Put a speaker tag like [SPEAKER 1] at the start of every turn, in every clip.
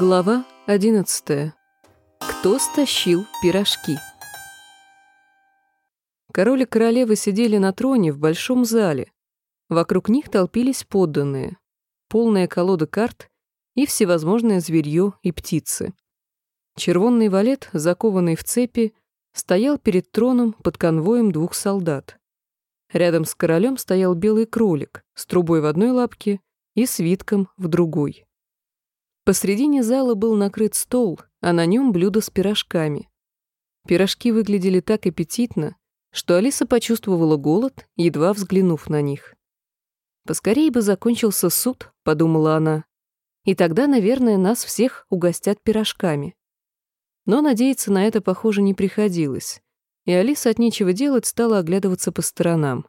[SPEAKER 1] Глава 11. Кто стащил пирожки? Король и королева сидели на троне в большом зале. Вокруг них толпились подданные, полная колода карт и всевозможное зверье и птицы. Червонный валет, закованный в цепи, стоял перед троном под конвоем двух солдат. Рядом с королем стоял белый кролик с трубой в одной лапке и свитком в другой. Посредине зала был накрыт стол, а на нем блюдо с пирожками. Пирожки выглядели так аппетитно, что Алиса почувствовала голод, едва взглянув на них. «Поскорее бы закончился суд», — подумала она. «И тогда, наверное, нас всех угостят пирожками». Но надеяться на это, похоже, не приходилось, и Алиса от нечего делать стала оглядываться по сторонам.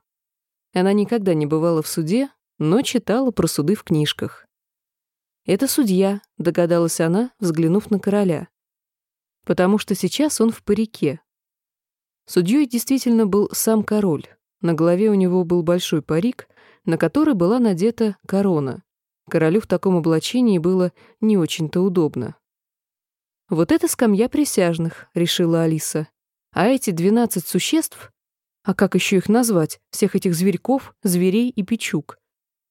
[SPEAKER 1] Она никогда не бывала в суде, но читала про суды в книжках. «Это судья», — догадалась она, взглянув на короля. «Потому что сейчас он в парике». Судьей действительно был сам король. На голове у него был большой парик, на который была надета корона. Королю в таком облачении было не очень-то удобно. «Вот это скамья присяжных», — решила Алиса. «А эти двенадцать существ, а как еще их назвать, всех этих зверьков, зверей и печук,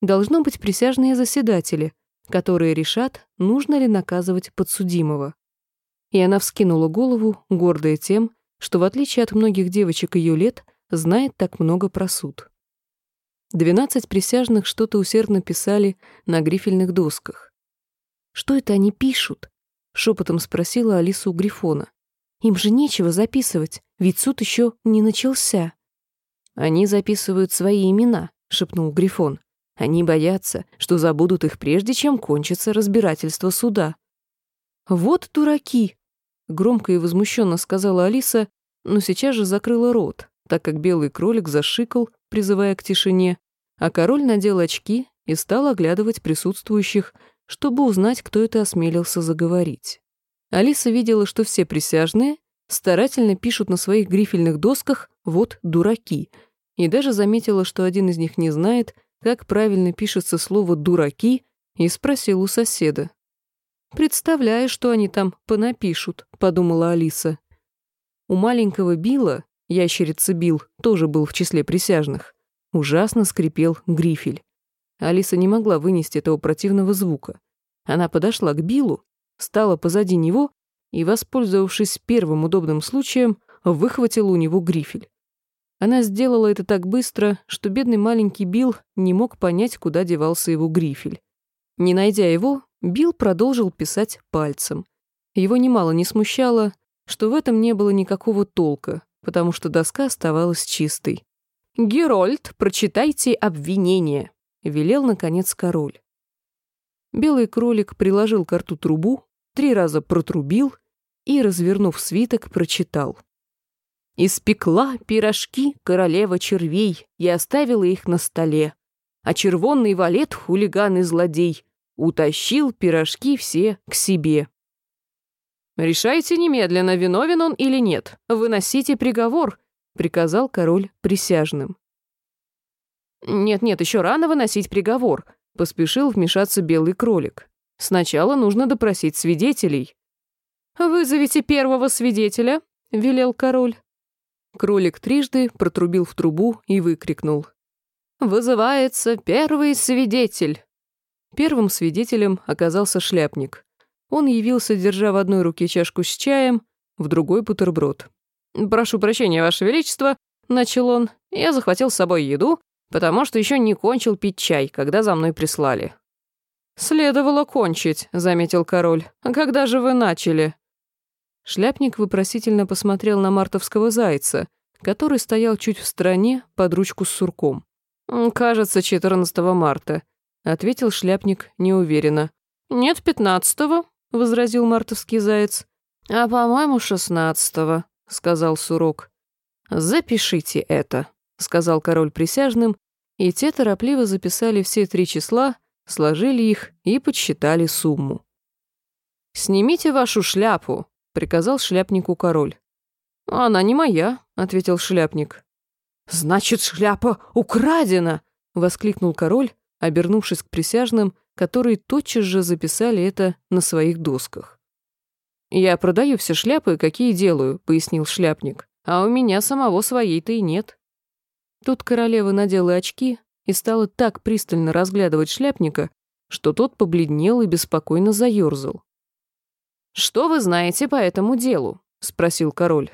[SPEAKER 1] должно быть присяжные заседатели, которые решат, нужно ли наказывать подсудимого. И она вскинула голову, гордая тем, что, в отличие от многих девочек ее лет, знает так много про суд. Двенадцать присяжных что-то усердно писали на грифельных досках. «Что это они пишут?» — шепотом спросила Алиса у Грифона. «Им же нечего записывать, ведь суд еще не начался». «Они записывают свои имена», — шепнул Грифон. Они боятся, что забудут их прежде, чем кончится разбирательство суда. «Вот дураки!» — громко и возмущенно сказала Алиса, но сейчас же закрыла рот, так как белый кролик зашикал, призывая к тишине, а король надел очки и стал оглядывать присутствующих, чтобы узнать, кто это осмелился заговорить. Алиса видела, что все присяжные старательно пишут на своих грифельных досках «вот дураки», и даже заметила, что один из них не знает, как правильно пишется слово «дураки», и спросил у соседа. «Представляю, что они там понапишут», — подумала Алиса. У маленького Билла, ящерица Билл, тоже был в числе присяжных, ужасно скрипел грифель. Алиса не могла вынести этого противного звука. Она подошла к Биллу, стала позади него и, воспользовавшись первым удобным случаем, выхватила у него грифель. Она сделала это так быстро, что бедный маленький Билл не мог понять, куда девался его грифель. Не найдя его, Билл продолжил писать пальцем. Его немало не смущало, что в этом не было никакого толка, потому что доска оставалась чистой. «Герольд, прочитайте обвинение», — велел, наконец, король. Белый кролик приложил к рту трубу, три раза протрубил и, развернув свиток, прочитал. Испекла пирожки королева червей и оставила их на столе. А червонный валет, хулиган и злодей, утащил пирожки все к себе. «Решайте немедленно, виновен он или нет. Выносите приговор», — приказал король присяжным. «Нет-нет, еще рано выносить приговор», — поспешил вмешаться белый кролик. «Сначала нужно допросить свидетелей». «Вызовите первого свидетеля», — велел король. Кролик трижды протрубил в трубу и выкрикнул. «Вызывается первый свидетель!» Первым свидетелем оказался шляпник. Он явился, держа в одной руке чашку с чаем, в другой — бутерброд. «Прошу прощения, Ваше Величество», — начал он. «Я захватил с собой еду, потому что еще не кончил пить чай, когда за мной прислали». «Следовало кончить», — заметил король. «А когда же вы начали?» Шляпник вопросительно посмотрел на мартовского зайца, который стоял чуть в стороне под ручку с сурком. «Кажется, 14 марта», — ответил шляпник неуверенно. «Нет, 15-го», — возразил мартовский заяц. «А, по-моему, 16-го», — сказал сурок. «Запишите это», — сказал король присяжным, и те торопливо записали все три числа, сложили их и подсчитали сумму. «Снимите вашу шляпу», приказал шляпнику король. «Она не моя», — ответил шляпник. «Значит, шляпа украдена!» — воскликнул король, обернувшись к присяжным, которые тотчас же записали это на своих досках. «Я продаю все шляпы, какие делаю», — пояснил шляпник. «А у меня самого своей-то и нет». Тут королева надела очки и стала так пристально разглядывать шляпника, что тот побледнел и беспокойно заёрзал. «Что вы знаете по этому делу?» — спросил король.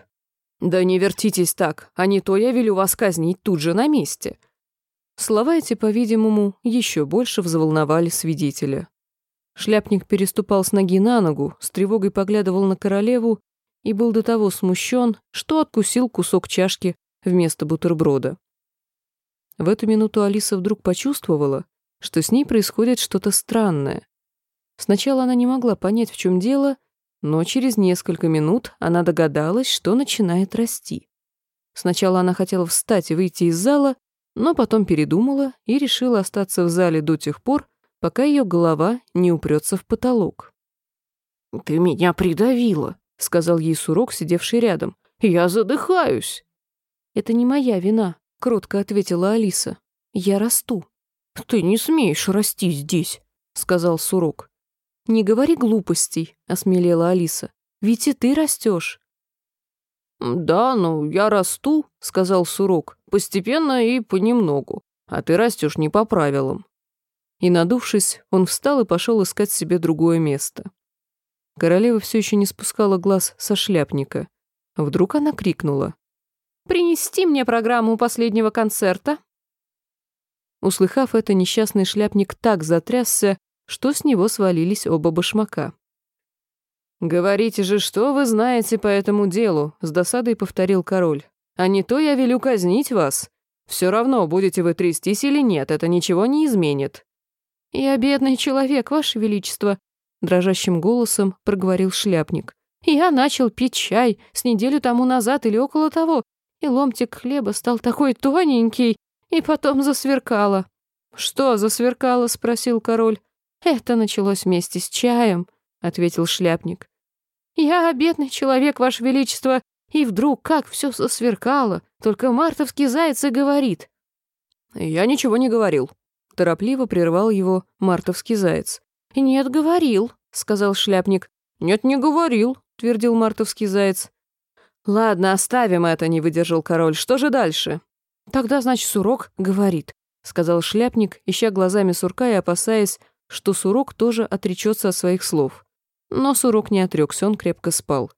[SPEAKER 1] «Да не вертитесь так, а не то я велю вас казнить тут же на месте». Слова эти, по-видимому, еще больше взволновали свидетеля. Шляпник переступал с ноги на ногу, с тревогой поглядывал на королеву и был до того смущен, что откусил кусок чашки вместо бутерброда. В эту минуту Алиса вдруг почувствовала, что с ней происходит что-то странное. Сначала она не могла понять, в чем дело, но через несколько минут она догадалась, что начинает расти. Сначала она хотела встать и выйти из зала, но потом передумала и решила остаться в зале до тех пор, пока ее голова не упрется в потолок.
[SPEAKER 2] «Ты меня придавила», — сказал ей Сурок, сидевший рядом. «Я задыхаюсь».
[SPEAKER 1] «Это не моя вина», — кротко ответила Алиса. «Я расту».
[SPEAKER 2] «Ты не смеешь расти здесь», — сказал Сурок.
[SPEAKER 1] «Не говори глупостей», — осмелела Алиса. «Ведь и ты растешь».
[SPEAKER 2] «Да, ну, я расту», — сказал Сурок, — «постепенно и понемногу, а ты растешь не по правилам».
[SPEAKER 1] И, надувшись, он встал и пошел искать себе другое место. Королева все еще не спускала глаз со шляпника. Вдруг она крикнула. «Принести мне программу последнего концерта?» Услыхав это, несчастный шляпник так затрясся, что с него свалились оба башмака.
[SPEAKER 2] «Говорите же, что вы знаете по этому делу», — с досадой повторил король. «А не то я велю казнить вас. Все равно, будете вы трястись или нет, это ничего не изменит».
[SPEAKER 1] «Я бедный человек, ваше величество», — дрожащим голосом проговорил шляпник. «Я начал пить чай с неделю тому назад или около того, и ломтик хлеба стал такой тоненький, и потом засверкало». «Что засверкало?» — спросил король. «Это началось вместе с чаем», — ответил шляпник. «Я бедный человек, ваше величество, и вдруг как все засверкало, только мартовский заяц и говорит».
[SPEAKER 2] «Я ничего не говорил», — торопливо прервал его мартовский заяц.
[SPEAKER 1] «Нет, говорил», — сказал шляпник.
[SPEAKER 2] «Нет, не говорил», — твердил мартовский заяц.
[SPEAKER 1] «Ладно, оставим это», — не выдержал король. «Что же дальше?» «Тогда, значит, Сурок говорит», — сказал шляпник, ища глазами Сурка и опасаясь, что Сурок тоже отречется от своих слов. Но Сурок не отрекся, он крепко спал.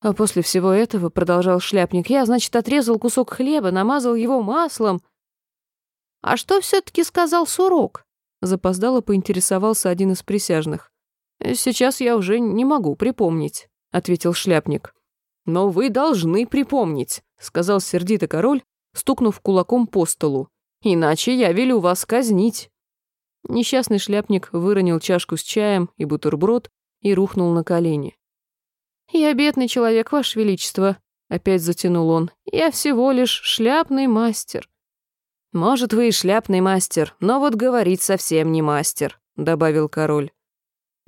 [SPEAKER 1] А после всего этого, продолжал шляпник, я, значит, отрезал кусок хлеба, намазал его маслом. А что все-таки сказал Сурок? Запоздало поинтересовался один из присяжных. Сейчас я уже не могу припомнить, ответил шляпник. Но вы должны припомнить, сказал сердито король, стукнув кулаком по столу. Иначе я велю вас казнить. Несчастный шляпник выронил чашку с чаем и бутерброд и рухнул на колени. «Я бедный человек, Ваше Величество», — опять затянул он. «Я всего лишь шляпный мастер». «Может, вы и шляпный мастер, но вот говорить совсем не мастер», — добавил король.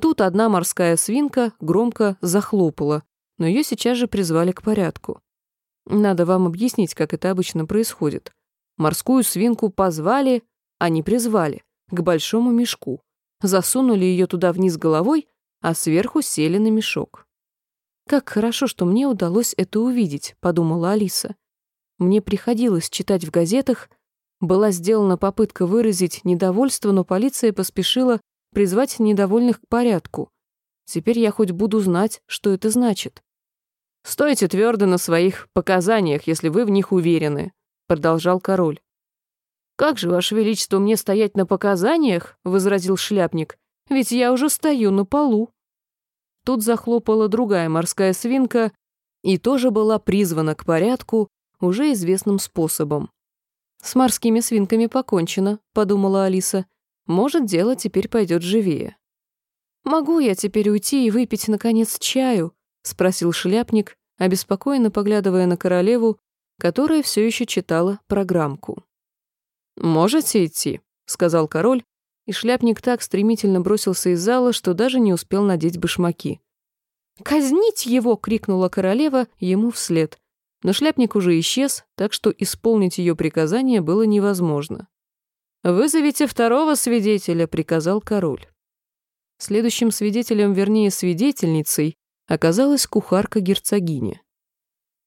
[SPEAKER 1] Тут одна морская свинка громко захлопала, но ее сейчас же призвали к порядку. Надо вам объяснить, как это обычно происходит. Морскую свинку позвали, а не призвали, к большому мешку. Засунули ее туда вниз головой а сверху сели на мешок. «Как хорошо, что мне удалось это увидеть», — подумала Алиса. Мне приходилось читать в газетах, была сделана попытка выразить недовольство, но полиция поспешила призвать недовольных к порядку. Теперь я хоть буду знать, что это значит. «Стойте твердо на своих показаниях, если вы в них уверены», — продолжал король. «Как же, Ваше Величество, мне стоять на показаниях?» — возразил шляпник ведь я уже стою на полу». Тут захлопала другая морская свинка и тоже была призвана к порядку уже известным способом. «С морскими свинками покончено», — подумала Алиса. «Может, дело теперь пойдет живее». «Могу я теперь уйти и выпить, наконец, чаю?» — спросил шляпник, обеспокоенно поглядывая на королеву, которая все еще читала программку. «Можете идти», — сказал король, и шляпник так стремительно бросился из зала, что даже не успел надеть башмаки. «Казнить его!» — крикнула королева ему вслед. Но шляпник уже исчез, так что исполнить ее приказание было невозможно. «Вызовите второго свидетеля», — приказал король. Следующим свидетелем, вернее, свидетельницей, оказалась кухарка-герцогиня.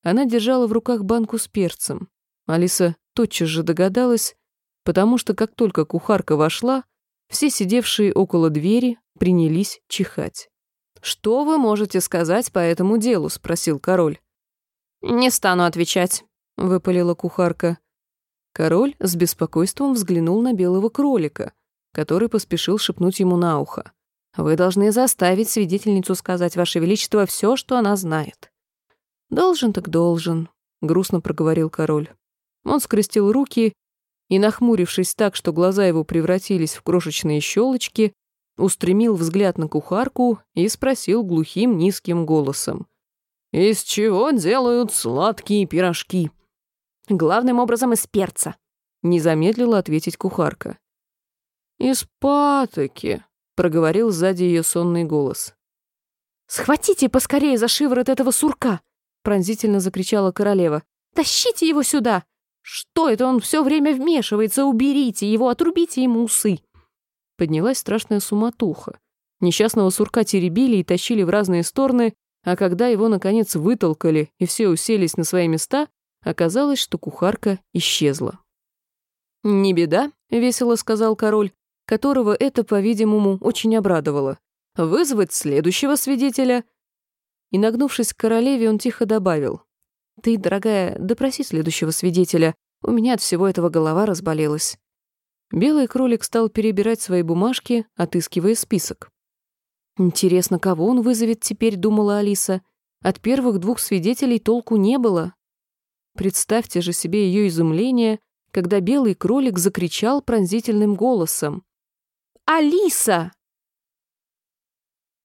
[SPEAKER 1] Она держала в руках банку с перцем. Алиса тотчас же догадалась, потому что как только кухарка вошла, все сидевшие около двери принялись чихать. «Что вы можете сказать по этому делу?» — спросил король.
[SPEAKER 2] «Не стану отвечать», — выпалила кухарка.
[SPEAKER 1] Король с беспокойством взглянул на белого кролика, который поспешил шепнуть ему на ухо. «Вы должны заставить свидетельницу сказать, Ваше Величество, все, что она знает». «Должен так должен», — грустно проговорил король. Он скрестил руки и, нахмурившись так, что глаза его превратились в крошечные щелочки, устремил взгляд на кухарку и спросил глухим низким голосом.
[SPEAKER 2] «Из чего делают сладкие пирожки?»
[SPEAKER 1] «Главным образом из перца», — не замедлила ответить кухарка.
[SPEAKER 2] «Из патоки», — проговорил сзади ее сонный голос.
[SPEAKER 1] «Схватите поскорее за шиворот этого сурка!» пронзительно закричала королева. «Тащите его сюда! Что это он все время вмешивается? Уберите его, отрубите ему усы!» Поднялась страшная суматуха. Несчастного сурка теребили и тащили в разные стороны, а когда его, наконец, вытолкали и все уселись на свои места, оказалось, что кухарка исчезла. «Не беда», — весело сказал король, которого это, по-видимому, очень обрадовало. «Вызвать следующего свидетеля — и, нагнувшись к королеве, он тихо добавил. «Ты, дорогая, допроси следующего свидетеля. У меня от всего этого голова разболелась». Белый кролик стал перебирать свои бумажки, отыскивая список. «Интересно, кого он вызовет теперь?» — думала Алиса. От первых двух свидетелей толку не было. Представьте же себе ее изумление, когда белый кролик закричал пронзительным голосом. «Алиса!